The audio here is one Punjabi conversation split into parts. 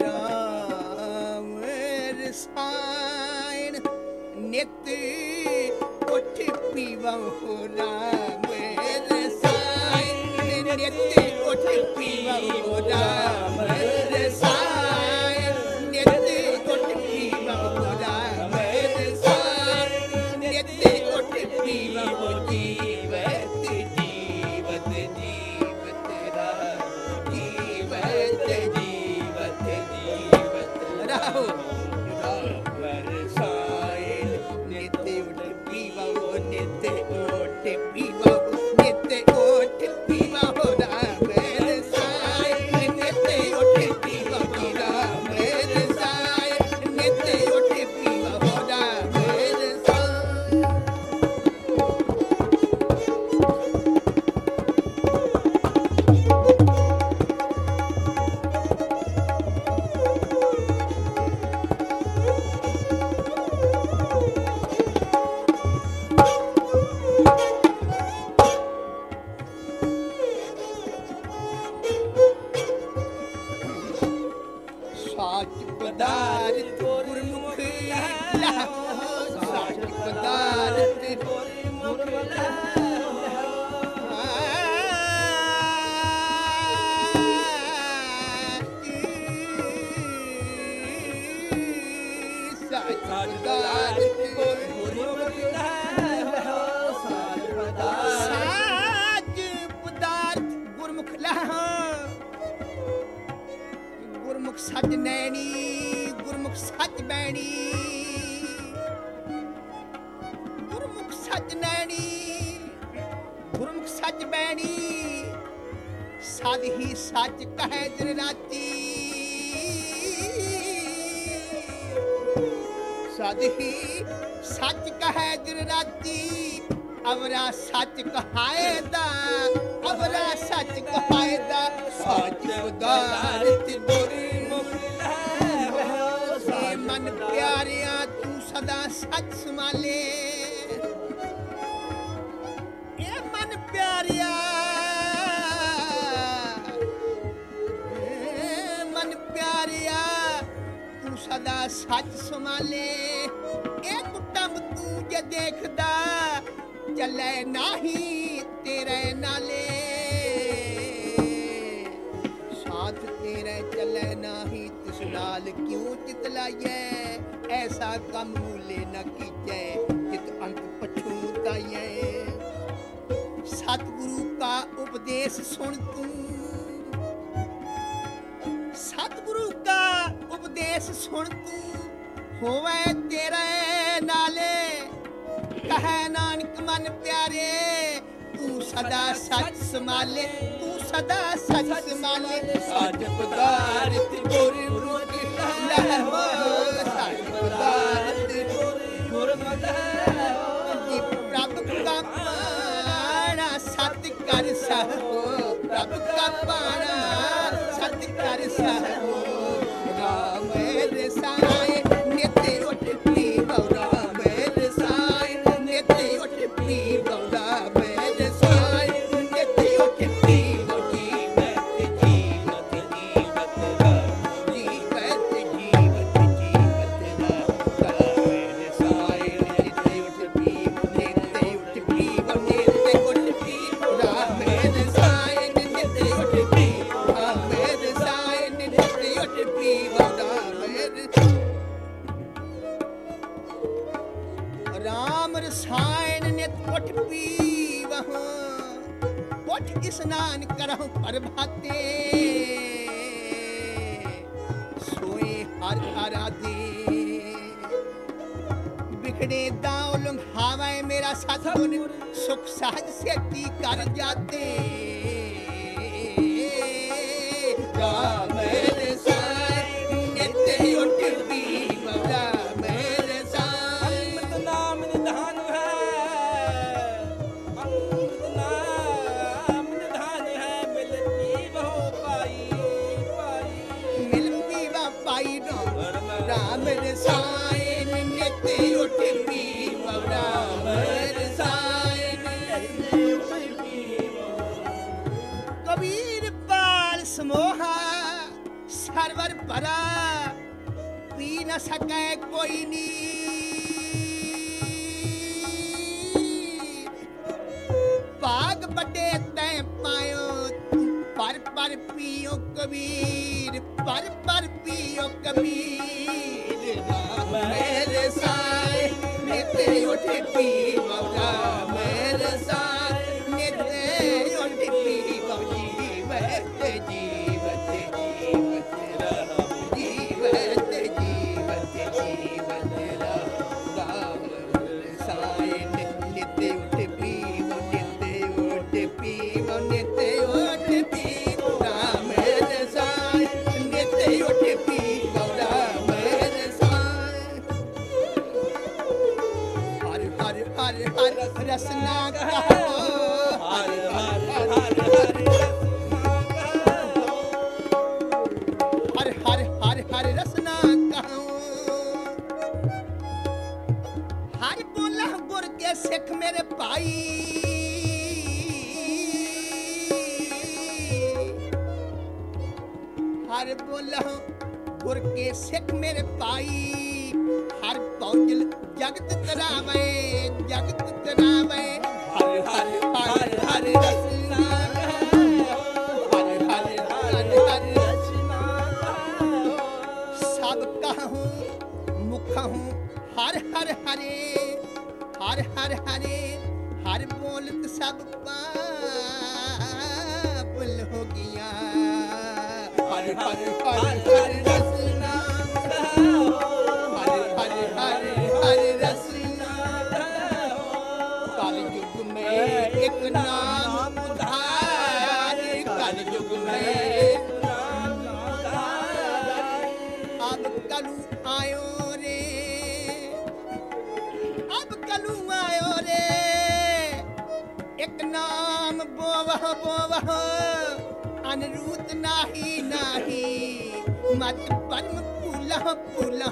ਰਾਮ ਰਸਾਇਣ ਨਿਤ ਉਠ ਪੀਵਾ ਹੋ ਰਾਮ ਰਸਾਇਣ ਨਿਤ ਉਠ ਪੀਵਾ ਹੋ ਰਾਮ ਰਸਾਇਣ। Lord. ਸੱਚ ਨੈਣੀ ਗੁਰਮੁਖ ਸੱਚ ਬੈਣੀ। ਗੁਰਮੁਖ ਸੱਚ ਨੈਣੀ ਗੁਰਮੁਖ ਸੱਚ ਬੈਣੀ। ਸਦ ਹੀ ਸੱਚ ਕਹੈ ਦਿਨ ਰਾਤੀ ਸਦ ਹੀ ਸੱਚ ਕਹੈ ਦਿਨ ਰਾਤੀ ਅਵਰਾ ਸੱਚ ਕਹਾਏਦਾ ਅਵਰਾ ਸੱਚ ਕਹਾਏਦਾ ਸੱਚ ਉਦਾਰਤ ਸਦਾ ਸੱਚ ਸੰਭਾਲੇ ਇਹ ਕੁੱਟਮ ਤੂੰ ਜੇ ਦੇਖਦਾ, ਚੱਲੇ ਨਹੀਂ ਤੇਰੇ ਨਾਲੇ। ਸਾਥ ਤੇਰੇ ਚੱਲੇ ਨਹੀਂ, ਤਿਸ ਨਾਲ ਕਿਉਂ ਚਿਤ ਲਾਈਐ? ਐਸਾ ਕੰਮ ਮੂਲੇ ਨਾ ਕੀਜੈ ਜਿਤ ਅੰਤ ਪਛੂਤਾਈਐ ਸਤਿਗੁਰੂ ਕਾ ਉਪਦੇਸ਼ ਸੁਣ ਤੂੰ ਉਪਦੇਸ਼ ਸੁਣ ਤੂੰ, ਹੋਵੇ ਤੇਰੇ ਨਾਲੇ। ਕਹੈ ਨਾਨਕ, ਮਨ ਪਿਆਰੇ, ਤੂੰ ਸਦਾ ਸੱਚ ਸੰਭਾਲੇ, ਤੂੰ ਸਦਾ ਸੱਚ ਸੰਭਾਲੇ। ਸੱਚ ਪਦਾਰਥ ਗੁਰਮੁਖ ਲਹੋ ਸੱਚ ਪੀਵਹ ਉਠ ਇਸਨਾਨ ਕਰਹੁ ਪ੍ਰਭਾਤੇ ਸੋਏ ਹਰ ਆਰਾਧੇ ਵਿਖੜੇ ਦਾਉ ਲੰਘਾਵੇ ਮੇਰਾ ਸਤਿਗੁਰ ਸੁਖ ਸਹਜ ਸੇਤੀ ਕਰ ਜਾਤੇ ਰਾਮ ਸਰਵਰ ਭਰਾ, ਪੀ ਨਾ ਸਕੈ ਕੋਈ ਨੀ। ਬਾਗ ਵੱਡੇ ਤੈ ਪਾਇਓ, ਪਰ ਪਰ ਪੀਓ ਕਬੀਰ, ਪਰ ਪਰ ਪੀਓ ਕਬੀਰ। ਨਿਤੇ ਉਠੇ ਪੀ ਮੌਲਾ ਮੇਰੇ ਸਾਏ ਹਰ ਹਰ ਰਸਨਾ ਕਹੋ ਹਰ ਹਰ ਹਰ ਹਰ ਹਰ ਹਰ ਹਰ ਹਰ ਰਸਨਾ ਕਹੋ ਹਰ ਬੋਲਾ ਗੁਰ ਕੇ ਸਿੱਖ ਮੇਰੇ ਭਾਈ। ਹਰ ਬੋਲਾ ਗੁਰ ਕੇ ਸਿੱਖ ਮੇਰੇ ਭਾਈ। ਹਰ ਪੌਜਲ ਜਗਤ ਤਰਾਵੇ ਹਰ ਬੋਲਤ ਸਭ ਪਾਪਲ ਹੋ ਗਿਆ ਹਰ ਹਰ ਹਰ ਹਰ ਰਸਨਾ ਹਰ ਹਰ ਹਰ ਹਰ ਰਸਨਾ ਕਲ ਯੁਗ ਮੈਂ ਇੱਕ ਨਾਮ ਨਾਮ ਬੋਵਹ ਬੋਵਹ ਅਨਰੂਤ ਨਾਹੀ ਨਾਹੀ ਮਤ ਪਰਮ ਭੁਲਾ ਭੁਲਾ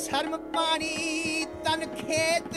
ਸ਼ਰਮ ਪਾਣੀ ਤਨ ਖੇਤ